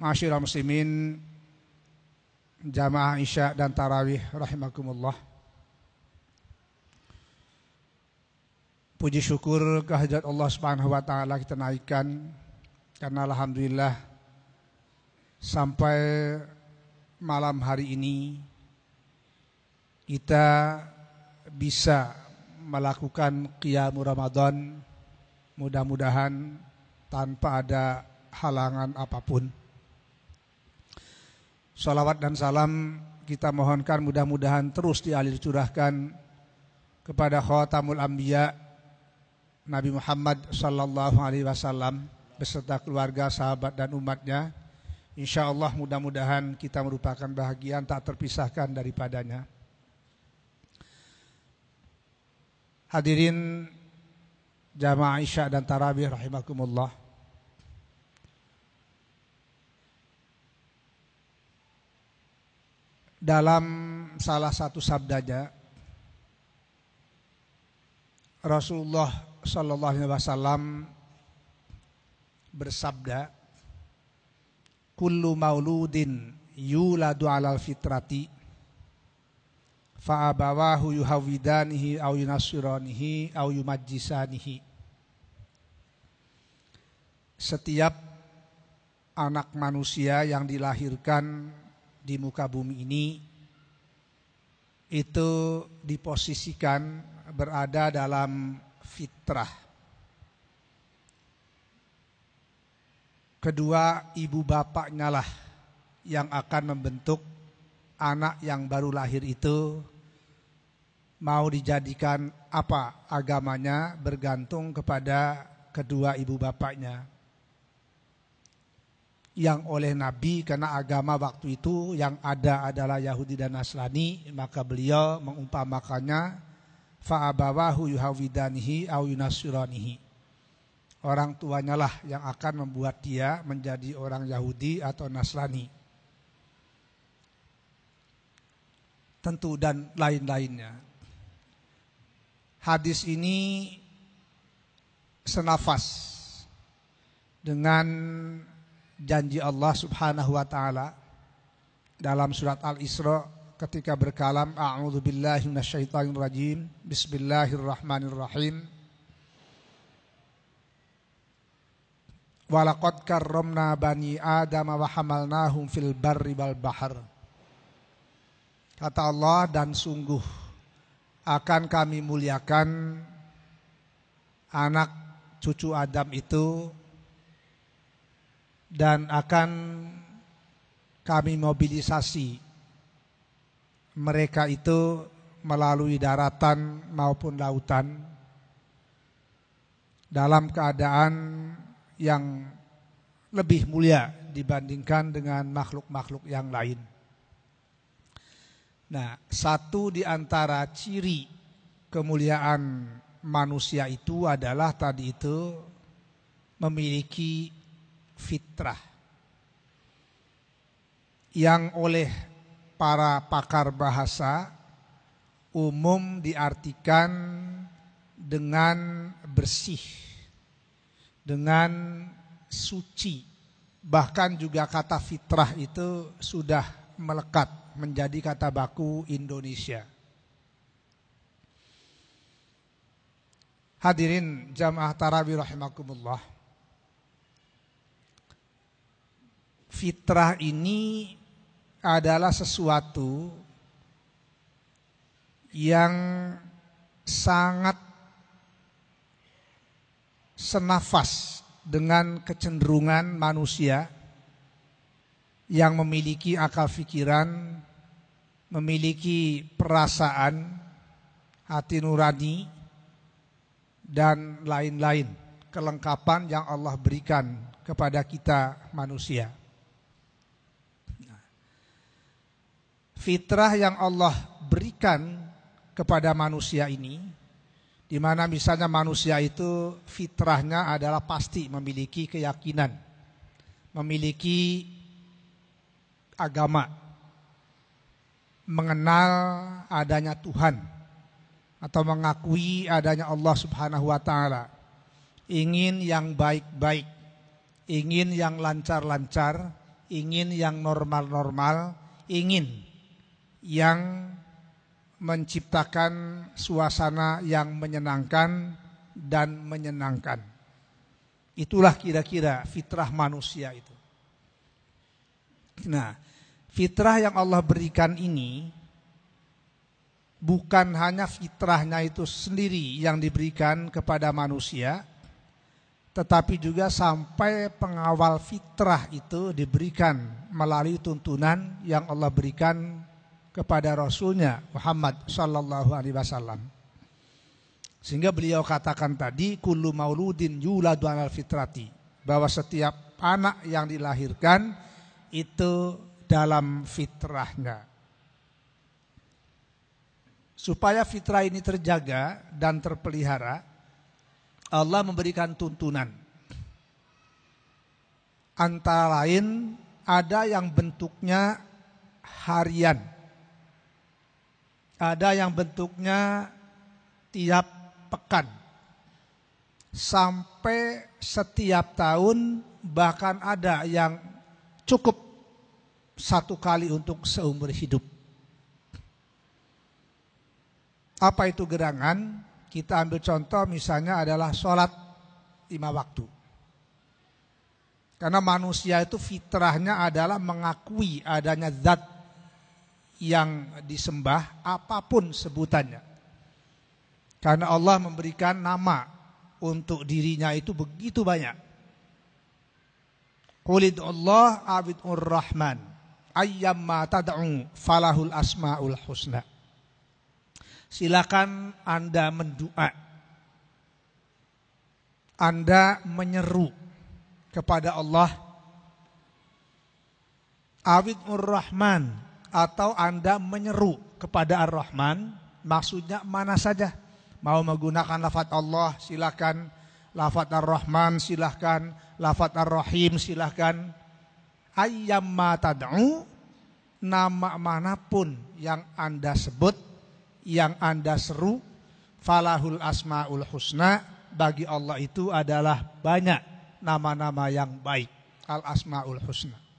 Masyarakat muslimin Jamaah Isya dan Tarawih Rahimakumullah. Puji syukur kehadirat Allah subhanahu wa ta'ala kita naikkan Karena Alhamdulillah Sampai malam hari ini Kita bisa melakukan Qiyamul Ramadan. Mudah-mudahan tanpa ada halangan apa pun Salawat dan salam kita mohonkan mudah-mudahan terus dialir curahkan kepada khatamul anbiya Nabi Muhammad sallallahu alaihi wasallam beserta keluarga, sahabat dan umatnya. Insya Allah mudah-mudahan kita merupakan bahagian tak terpisahkan daripadanya. Hadirin jamaah Isya dan Tarawih rahimakumullah. Dalam salah satu sabdanya Rasulullah Shallallahu Alaihi Wasallam bersabda, "Kullu mauludin yuladu alal fitrati, fa'abawahu yuhawidanihi au yunasiranihi au yumajjisanihi." Setiap anak manusia yang dilahirkan di muka bumi ini itu diposisikan berada dalam fitrah. Kedua ibu bapaknya lah yang akan membentuk anak yang baru lahir itu mau dijadikan apa agamanya bergantung kepada kedua ibu bapaknya yang oleh Nabi karena agama waktu itu yang ada adalah Yahudi dan Nasrani maka beliau mengumpamakannya fa'abawahu yuhawidanihi au orang tuanya lah yang akan membuat dia menjadi orang Yahudi atau Nasrani. Tentu dan lain-lainnya. Hadis ini senafas dengan janji Allah Subhanahu wa taala dalam surat Al-Isra ketika berkalam a'udzu billahi minasyaitonir rajim bismillahirrahmanirrahim Walaqad karramna bani Adam wa hamalnahum fil barri wal bahr. Kata Allah dan sungguh akan kami muliakan anak cucu Adam itu dan akan kami mobilisasi mereka itu melalui daratan maupun lautan dalam keadaan yang lebih mulia dibandingkan dengan makhluk-makhluk yang lain. Nah, satu di antara ciri kemuliaan manusia itu adalah tadi itu memiliki fitrah yang oleh para pakar bahasa umum diartikan dengan bersih, dengan suci. Bahkan juga kata fitrah itu sudah melekat menjadi kata baku Indonesia. Hadirin jamaah tarawih rahimakumullah. Fitrah ini adalah sesuatu yang sangat senafas dengan kecenderungan manusia yang memiliki akal pikiran, memiliki perasaan, hati nurani, dan lain-lain kelengkapan yang Allah berikan kepada kita manusia. Fitrah yang Allah berikan kepada manusia ini di mana misalnya manusia itu fitrahnya adalah pasti memiliki keyakinan, memiliki agama, mengenal adanya Tuhan atau mengakui adanya Allah Subhanahu wa taala. Ingin yang baik-baik, ingin yang lancar-lancar, ingin yang normal-normal, ingin yang menciptakan suasana yang menyenangkan dan menyenangkan. Itulah kira-kira fitrah manusia itu. Nah, fitrah yang Allah berikan ini bukan hanya fitrahnya itu sendiri yang diberikan kepada manusia, tetapi juga sampai pengawal fitrah itu diberikan melalui tuntunan yang Allah berikan kepada Rasulnya Muhammad Sallallahu Alaihi Wasallam. Sehingga beliau katakan tadi kullu mauludin yuladu alal fitrati bahwa setiap anak yang dilahirkan itu dalam fitrahnya. Supaya fitrah ini terjaga dan terpelihara, Allah memberikan tuntunan. Antara lain ada yang bentuknya harian. Ada yang bentuknya tiap pekan. Sampai setiap tahun bahkan ada yang cukup satu kali untuk seumur hidup. Apa itu gerangan? Kita ambil contoh misalnya adalah sholat lima waktu. Karena manusia itu fitrahnya adalah mengakui adanya zat yang disembah apa pun sebutannya. Karena Allah memberikan nama untuk dirinya itu begitu banyak. Qulid Allah abidur rahman ayyamma tad'u falahul asmaul husna. Silakan Anda mendua. Anda menyeru kepada Allah Abidur Rahman atau Anda menyeru kepada Ar-Rahman, maksudnya mana saja. Mau menggunakan lafaz Allah silakan, lafaz Ar-Rahman silahkan, lafaz Ar-Rahim silahkan. Ayyamma tad'u nama mana pun yang Anda sebut, yang Anda seru, falahul asmaul husna bagi Allah itu adalah banyak nama-nama yang baik. Al asmaul husna.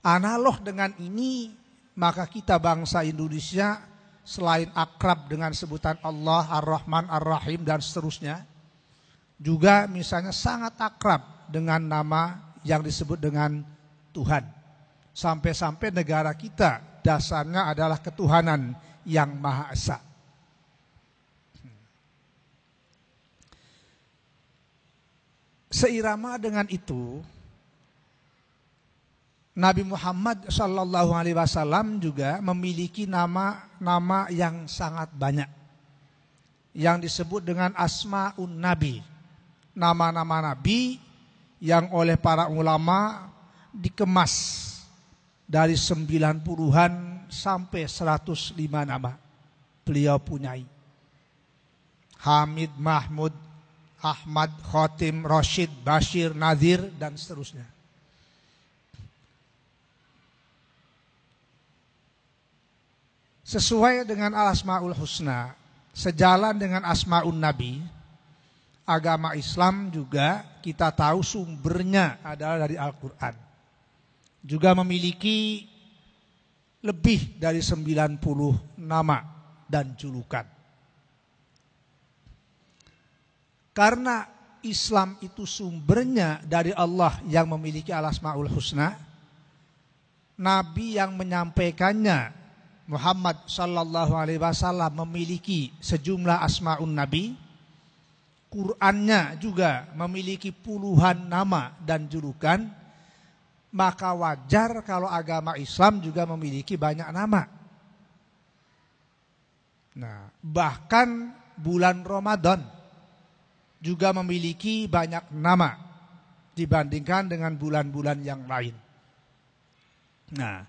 Analog dengan ini, maka kita bangsa Indonesia selain akrab dengan sebutan Allah, Ar-Rahman, Ar-Rahim dan seterusnya, juga misalnya sangat akrab dengan nama yang disebut dengan Tuhan. Sampai-sampai negara kita dasarnya adalah ketuhanan yang Maha Esa. Seirama dengan itu, Nabi Muhammad Shallallahu Alaihi Wasallam juga memiliki nama-nama yang sangat banyak. Yang disebut dengan asmaun nabi. Nama-nama nabi yang oleh para ulama dikemas dari sembilan puluhan sampai seratus lima nama beliau punyai. Hamid Mahmud Ahmad Khotim Rashid Bashir Nadir dan seterusnya Sesuai dengan al-asma'ul husna, sejalan dengan asma'un nabi, agama Islam juga kita tahu sumbernya adalah dari Al-Quran. Juga memiliki lebih dari 90 nama dan julukan. Karena Islam itu sumbernya dari Allah yang memiliki al-asma'ul husna, Nabi yang menyampaikannya Muhammad sallallahu alaihi wasallam memiliki sejumlah asmaun nabi. Qur'annya juga memiliki puluhan nama dan julukan. Maka wajar kalau agama Islam juga memiliki banyak nama. Nah, bahkan bulan Ramadan juga memiliki banyak nama dibandingkan dengan bulan-bulan yang lain. Nah,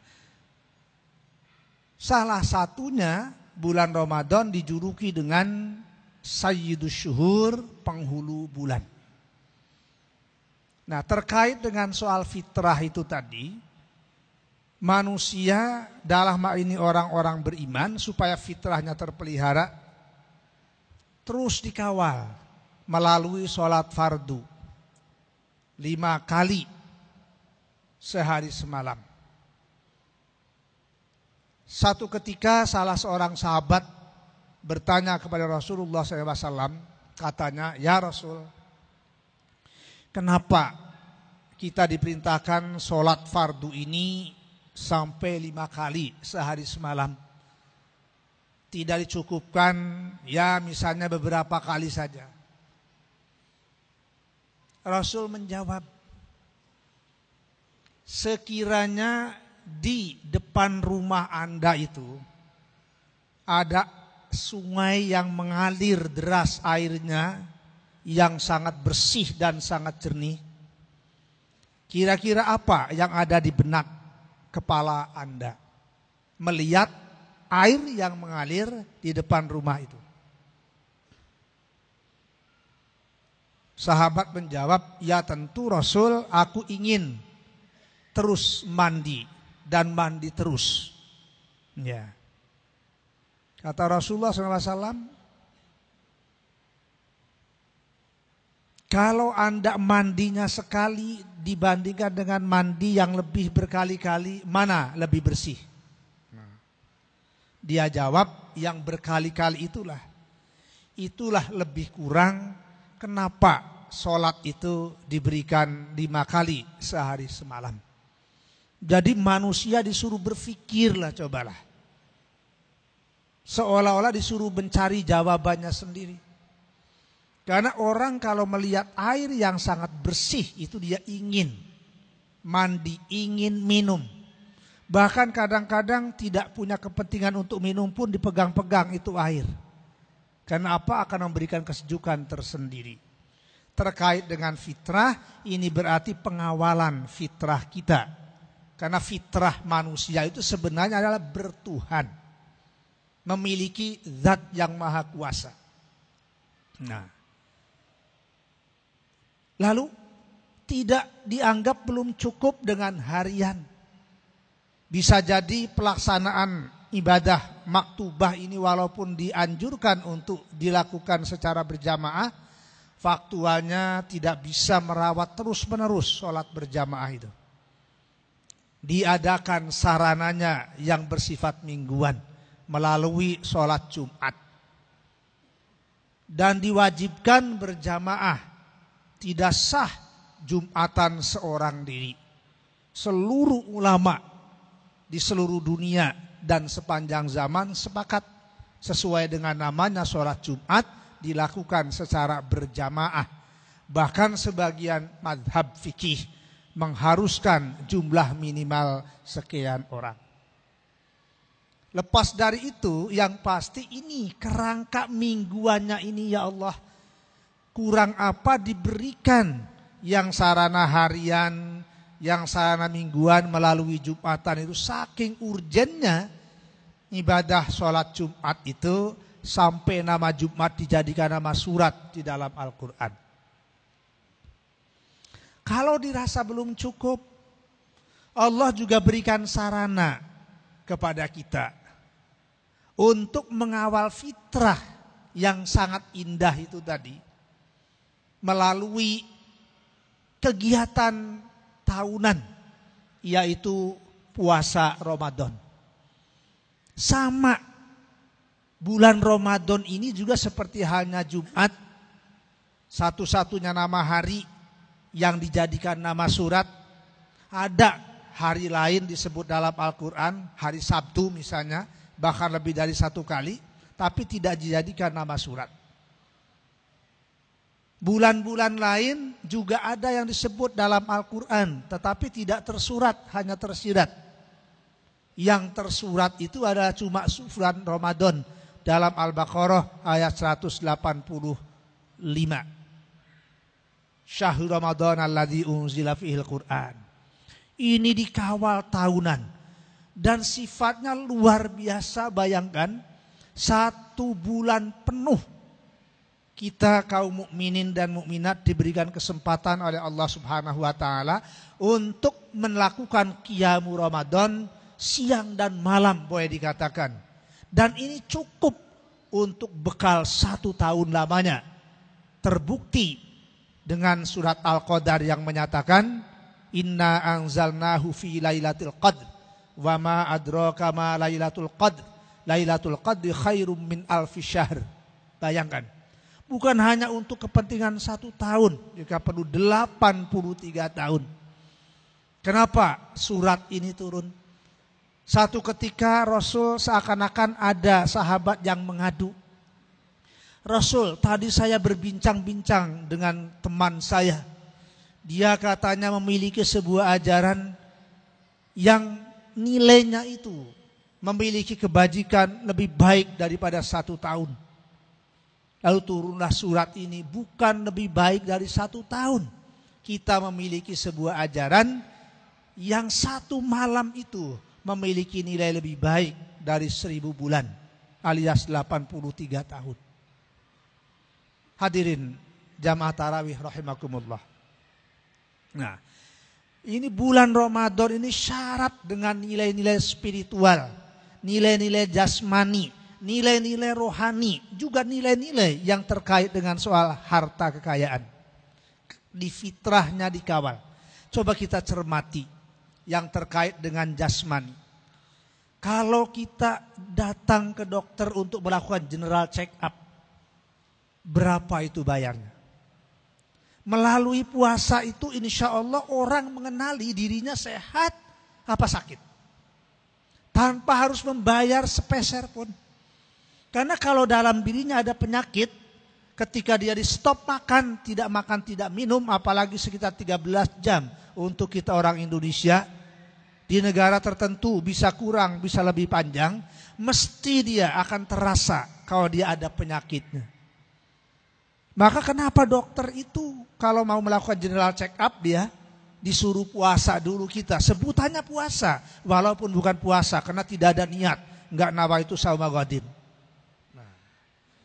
Salah satunya bulan Ramadan dijuluki dengan Sayyidus Syuhur, penghulu bulan. Nah terkait dengan soal fitrah itu tadi, manusia dalam hal ini orang-orang beriman supaya fitrahnya terpelihara, terus dikawal melalui sholat fardu. Lima kali sehari semalam. Satu ketika salah seorang sahabat bertanya kepada Rasulullah SAW, katanya, Ya Rasul, kenapa kita diperintahkan sholat fardu ini sampai lima kali sehari semalam? Tidak dicukupkan ya misalnya beberapa kali saja. Rasul menjawab, sekiranya di depan rumah Anda itu ada sungai yang mengalir deras airnya yang sangat bersih dan sangat jernih. Kira-kira apa yang ada di benak kepala Anda? Melihat air yang mengalir di depan rumah itu. Sahabat menjawab, ya tentu Rasul aku ingin terus mandi dan mandi terus. Ya. Kata Rasulullah SAW, kalau anda mandinya sekali dibandingkan dengan mandi yang lebih berkali-kali, mana lebih bersih? Dia jawab, yang berkali-kali itulah. Itulah lebih kurang kenapa sholat itu diberikan lima kali sehari semalam. Jadi manusia disuruh berpikirlah cobalah. Seolah-olah disuruh mencari jawabannya sendiri. Karena orang kalau melihat air yang sangat bersih itu dia ingin mandi, ingin minum. Bahkan kadang-kadang tidak punya kepentingan untuk minum pun dipegang-pegang itu air. Karena apa akan memberikan kesejukan tersendiri terkait dengan fitrah ini berarti pengawalan fitrah kita. Karena fitrah manusia itu sebenarnya adalah bertuhan. Memiliki zat yang maha kuasa. Nah. Lalu tidak dianggap belum cukup dengan harian. Bisa jadi pelaksanaan ibadah maktubah ini walaupun dianjurkan untuk dilakukan secara berjamaah faktualnya tidak bisa merawat terus-menerus sholat berjamaah itu. Diadakan sarananya yang bersifat mingguan melalui sholat Jumat. Dan diwajibkan berjamaah tidak sah Jumatan seorang diri. Seluruh ulama di seluruh dunia dan sepanjang zaman sepakat sesuai dengan namanya sholat Jumat dilakukan secara berjamaah. Bahkan sebagian madhab fikih mengharuskan jumlah minimal sekian orang. Lepas dari itu yang pasti ini kerangka mingguannya ini ya Allah kurang apa diberikan yang sarana harian, yang sarana mingguan melalui Jumatan itu saking urgennya ibadah sholat Jumat itu sampai nama Jumat dijadikan nama surat di dalam Al-Quran. Kalau dirasa belum cukup, Allah juga berikan sarana kepada kita untuk mengawal fitrah yang sangat indah itu tadi melalui kegiatan tahunan yaitu puasa Ramadan. Sama bulan Ramadan ini juga seperti halnya Jumat, satu-satunya nama hari yang dijadikan nama surat, ada hari lain disebut dalam Al-Quran, hari Sabtu misalnya, bahkan lebih dari satu kali, tapi tidak dijadikan nama surat. Bulan-bulan lain juga ada yang disebut dalam Al-Quran, tetapi tidak tersurat, hanya tersirat. Yang tersurat itu adalah cuma bulan Ramadan, dalam Al-Baqarah ayat 185. Syahrul Ramadan alladzi unzila fihil Qur'an. Ini dikawal tahunan dan sifatnya luar biasa bayangkan satu bulan penuh kita kaum mukminin dan mukminat diberikan kesempatan oleh Allah Subhanahu wa taala untuk melakukan qiyamul Ramadan siang dan malam boleh dikatakan dan ini cukup untuk bekal satu tahun lamanya. Terbukti dengan surat Al-Qadar yang menyatakan Inna anzalnahu fi lailatul qadr. Wa ma adraka ma lailatul qadr. Lailatul qadri khairum min alfi syahr. Bayangkan. Bukan hanya untuk kepentingan satu tahun. Jika perlu 83 tahun. Kenapa surat ini turun? Satu ketika Rasul seakan-akan ada sahabat yang mengadu. Rasul, tadi saya berbincang-bincang dengan teman saya dia katanya memiliki sebuah ajaran yang nilainya itu memiliki kebajikan lebih baik daripada satu tahun. Lalu turunlah surat ini bukan lebih baik dari satu tahun. Kita memiliki sebuah ajaran yang satu malam itu memiliki nilai lebih baik dari seribu bulan alias 83 tahun. Hadirin jamaah tarawih rahimakumullah. Nah, ini bulan Ramadan ini syarat dengan nilai-nilai spiritual, nilai-nilai jasmani, nilai-nilai rohani, juga nilai-nilai yang terkait dengan soal harta kekayaan. Di fitrahnya dikawal. Coba kita cermati yang terkait dengan jasmani. Kalau kita datang ke dokter untuk melakukan general check up, berapa itu bayarnya? Melalui puasa itu insya Allah orang mengenali dirinya sehat apa sakit. Tanpa harus membayar sepeser pun. Karena kalau dalam dirinya ada penyakit, ketika dia di stop makan, tidak makan, tidak minum, apalagi sekitar 13 jam untuk kita orang Indonesia, di negara tertentu bisa kurang, bisa lebih panjang, mesti dia akan terasa kalau dia ada penyakitnya. Maka kenapa dokter itu kalau mau melakukan general check up dia disuruh puasa dulu kita. Sebutannya puasa walaupun bukan puasa karena tidak ada niat. Enggak nawa itu sama gadim.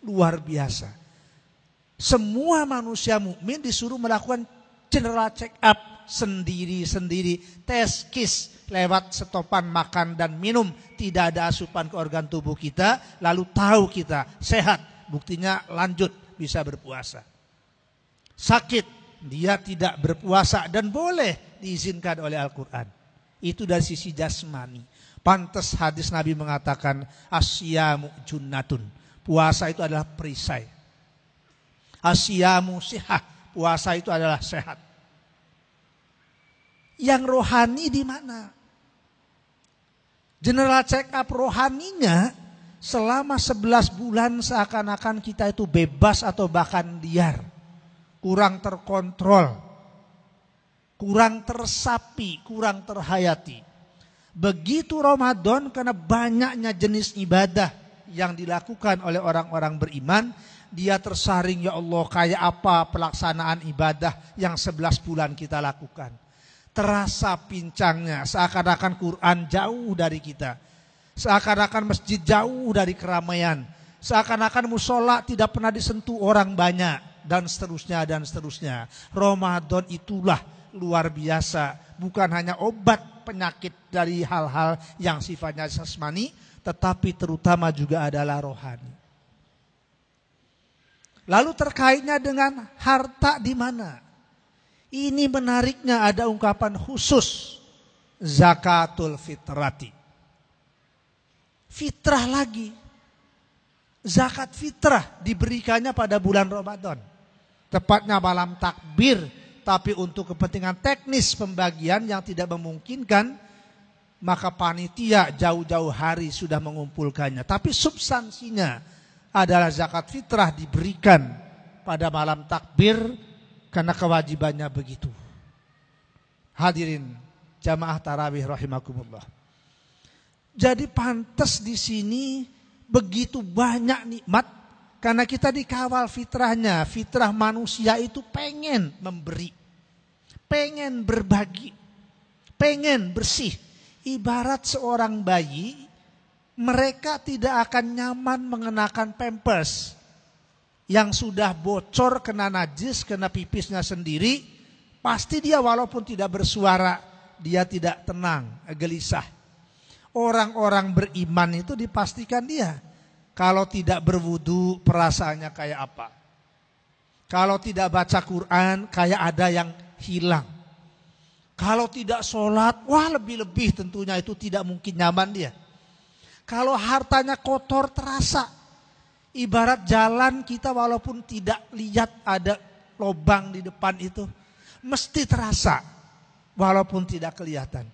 Luar biasa. Semua manusia mukmin disuruh melakukan general check up sendiri-sendiri, tes kis lewat setopan makan dan minum, tidak ada asupan ke organ tubuh kita, lalu tahu kita sehat, buktinya lanjut bisa berpuasa. Sakit, dia tidak berpuasa dan boleh diizinkan oleh Al-Quran. Itu dari sisi jasmani. Pantas hadis Nabi mengatakan asyamu junnatun. Puasa itu adalah perisai. Asyamu sihat. Puasa itu adalah sehat. Yang rohani di mana? General check up rohaninya selama 11 bulan seakan-akan kita itu bebas atau bahkan liar. Kurang terkontrol. Kurang tersapi, kurang terhayati. Begitu Ramadan karena banyaknya jenis ibadah yang dilakukan oleh orang-orang beriman, dia tersaring ya Allah kayak apa pelaksanaan ibadah yang 11 bulan kita lakukan. Terasa pincangnya seakan-akan Quran jauh dari kita Seakan-akan masjid jauh dari keramaian. Seakan-akan musola tidak pernah disentuh orang banyak. Dan seterusnya dan seterusnya. Ramadan itulah luar biasa. Bukan hanya obat penyakit dari hal-hal yang sifatnya jasmani. Tetapi terutama juga adalah rohani. Lalu terkaitnya dengan harta di mana? Ini menariknya ada ungkapan khusus zakatul fitrati fitrah lagi. Zakat fitrah diberikannya pada bulan Ramadan. Tepatnya malam takbir, tapi untuk kepentingan teknis pembagian yang tidak memungkinkan, maka panitia jauh-jauh hari sudah mengumpulkannya. Tapi substansinya adalah zakat fitrah diberikan pada malam takbir karena kewajibannya begitu. Hadirin jamaah tarawih rahimakumullah. Jadi pantas di sini begitu banyak nikmat karena kita dikawal fitrahnya. Fitrah manusia itu pengen memberi, pengen berbagi, pengen bersih. Ibarat seorang bayi, mereka tidak akan nyaman mengenakan pampers yang sudah bocor kena najis, kena pipisnya sendiri, pasti dia walaupun tidak bersuara, dia tidak tenang, gelisah orang-orang beriman itu dipastikan dia. Kalau tidak berwudu perasaannya kayak apa. Kalau tidak baca Quran kayak ada yang hilang. Kalau tidak sholat, wah lebih-lebih tentunya itu tidak mungkin nyaman dia. Kalau hartanya kotor terasa. Ibarat jalan kita walaupun tidak lihat ada lobang di depan itu. Mesti terasa. Walaupun tidak kelihatan.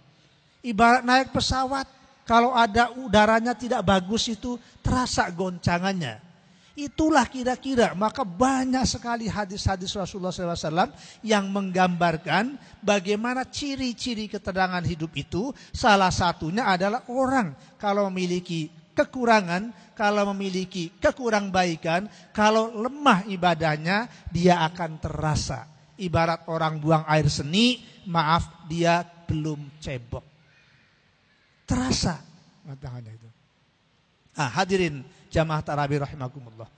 Ibarat naik pesawat. Kalau ada udaranya tidak bagus itu terasa goncangannya. Itulah kira-kira maka banyak sekali hadis-hadis Rasulullah SAW yang menggambarkan bagaimana ciri-ciri keterangan hidup itu. Salah satunya adalah orang kalau memiliki kekurangan, kalau memiliki kekurang baikan, kalau lemah ibadahnya dia akan terasa. Ibarat orang buang air seni, maaf dia belum cebok. Terasa matanya itu. Ah, hadirin jamaah tarawih rahimakumullah.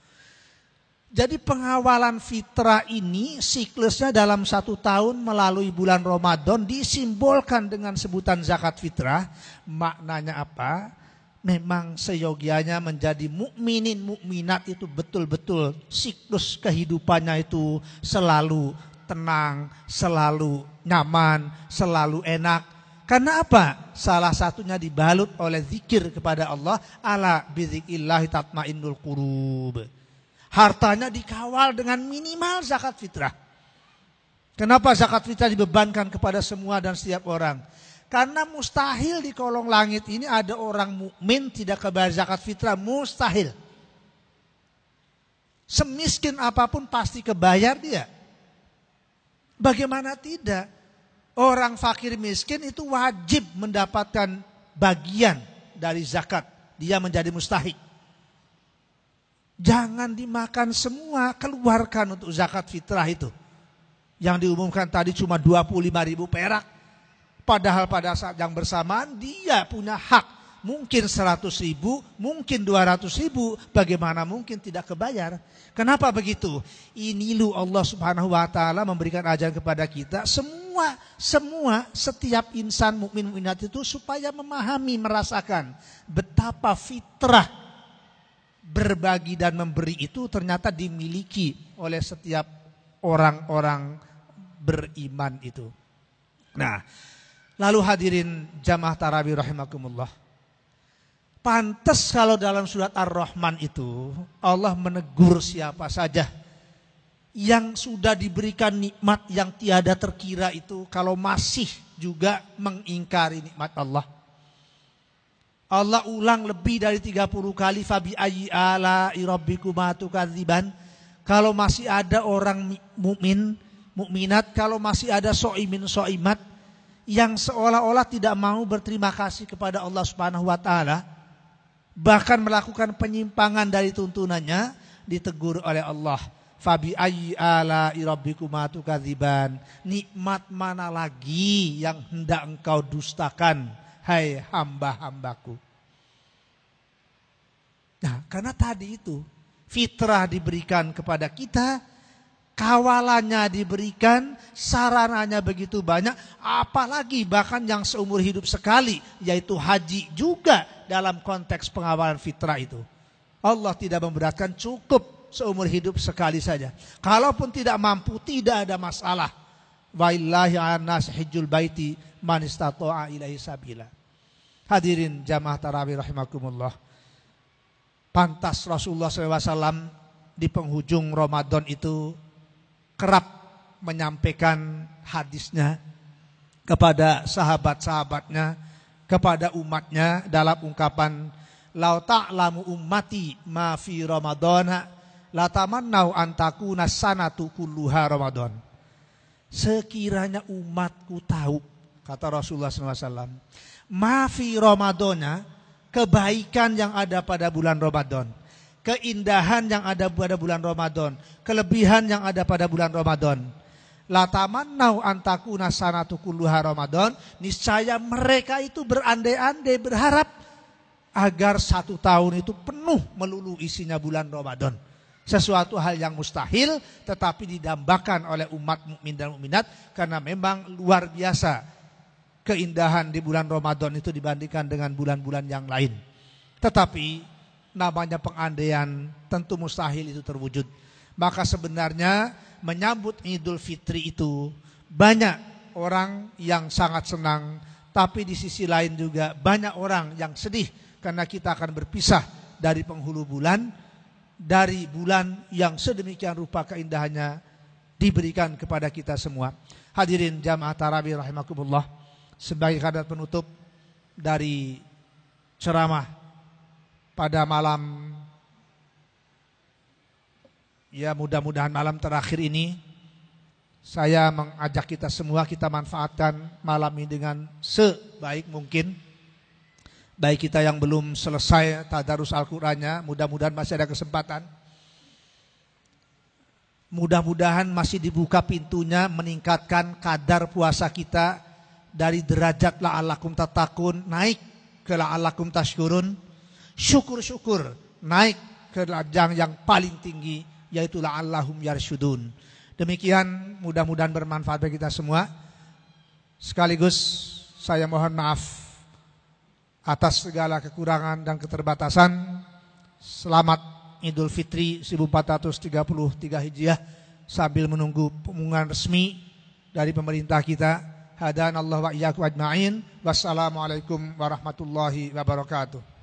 Jadi pengawalan fitrah ini siklusnya dalam satu tahun melalui bulan Ramadan disimbolkan dengan sebutan zakat fitrah. Maknanya apa? Memang seyogianya menjadi mukminin mukminat itu betul-betul siklus kehidupannya itu selalu tenang, selalu nyaman, selalu enak, karena apa? Salah satunya dibalut oleh zikir kepada Allah. Ala bizikillahi tatmainnul qurub. Hartanya dikawal dengan minimal zakat fitrah. Kenapa zakat fitrah dibebankan kepada semua dan setiap orang? Karena mustahil di kolong langit ini ada orang mukmin tidak kebayar zakat fitrah, mustahil. Semiskin apa pun pasti kebayar dia. Bagaimana tidak? Orang fakir miskin itu wajib mendapatkan bagian dari zakat. Dia menjadi mustahik. Jangan dimakan semua, keluarkan untuk zakat fitrah itu. Yang diumumkan tadi cuma 25 ribu perak. Padahal pada saat yang bersamaan dia punya hak. Mungkin 100 ribu, mungkin 200 ribu. Bagaimana mungkin tidak kebayar. Kenapa begitu? Ini lu Allah subhanahu wa ta'ala memberikan ajaran kepada kita. Semua semua setiap insan mukmin mukminat itu supaya memahami merasakan betapa fitrah berbagi dan memberi itu ternyata dimiliki oleh setiap orang-orang beriman itu. Nah, lalu hadirin jamaah tarawih rahimakumullah. Pantas kalau dalam surat Ar-Rahman itu Allah menegur siapa saja yang sudah diberikan nikmat yang tiada terkira itu kalau masih juga mengingkari nikmat Allah. Allah ulang lebih dari 30 kali fabi ayyi ala rabbikuma tukadziban. Kalau masih ada orang mukmin, mukminat, kalau masih ada soimin soimat yang seolah-olah tidak mau berterima kasih kepada Allah Subhanahu wa taala, bahkan melakukan penyimpangan dari tuntunannya, ditegur oleh Allah Fabi ayyi ala irabbikuma tukadziban. Nikmat mana lagi yang hendak engkau dustakan, hai hamba-hambaku. Nah, karena tadi itu fitrah diberikan kepada kita, kawalannya diberikan, sarananya begitu banyak, apalagi bahkan yang seumur hidup sekali, yaitu haji juga dalam konteks pengawalan fitrah itu. Allah tidak memberatkan cukup seumur hidup sekali saja. Kalaupun tidak mampu tidak ada masalah. Waillahi anas hijjul baiti man ilaihi sabila. Hadirin jamaah tarawih rahimakumullah. Pantas Rasulullah SAW di penghujung Ramadan itu kerap menyampaikan hadisnya kepada sahabat-sahabatnya, kepada umatnya dalam ungkapan Lau ta'lamu ummati ma fi ramadana latamannau antaku nasanatu kulluha Ramadan. Sekiranya umatku tahu, kata Rasulullah SAW, maafi Ramadannya, kebaikan yang ada pada bulan Ramadan, keindahan yang ada pada bulan Ramadan, kelebihan yang ada pada bulan Ramadan. Latamannau antaku nasanatu kulluha Ramadan, niscaya mereka itu berandai-andai berharap agar satu tahun itu penuh melulu isinya bulan Ramadan sesuatu hal yang mustahil tetapi didambakan oleh umat mukmin dan mukminat karena memang luar biasa keindahan di bulan Ramadan itu dibandingkan dengan bulan-bulan yang lain. Tetapi namanya pengandaian tentu mustahil itu terwujud. Maka sebenarnya menyambut Idul Fitri itu banyak orang yang sangat senang, tapi di sisi lain juga banyak orang yang sedih karena kita akan berpisah dari penghulu bulan, dari bulan yang sedemikian rupa keindahannya diberikan kepada kita semua. Hadirin jamaah tarawih rahimakumullah, sebagai kadar penutup dari ceramah pada malam ya mudah-mudahan malam terakhir ini saya mengajak kita semua kita manfaatkan malam ini dengan sebaik mungkin. Baik kita yang belum selesai tadarus Al-Qur'annya, mudah-mudahan masih ada kesempatan. Mudah-mudahan masih dibuka pintunya meningkatkan kadar puasa kita dari derajat la'allakum tatakun naik ke la'allakum tashkurun. Syukur-syukur naik ke derajat yang paling tinggi yaitu la'allahum yarsyudun. Demikian mudah-mudahan bermanfaat bagi kita semua. Sekaligus saya mohon maaf atas segala kekurangan dan keterbatasan. Selamat Idul Fitri 1433 Hijriah sambil menunggu pengumuman resmi dari pemerintah kita. Hadan Allah wa iyyakum ajma'in. Wassalamualaikum warahmatullahi wabarakatuh.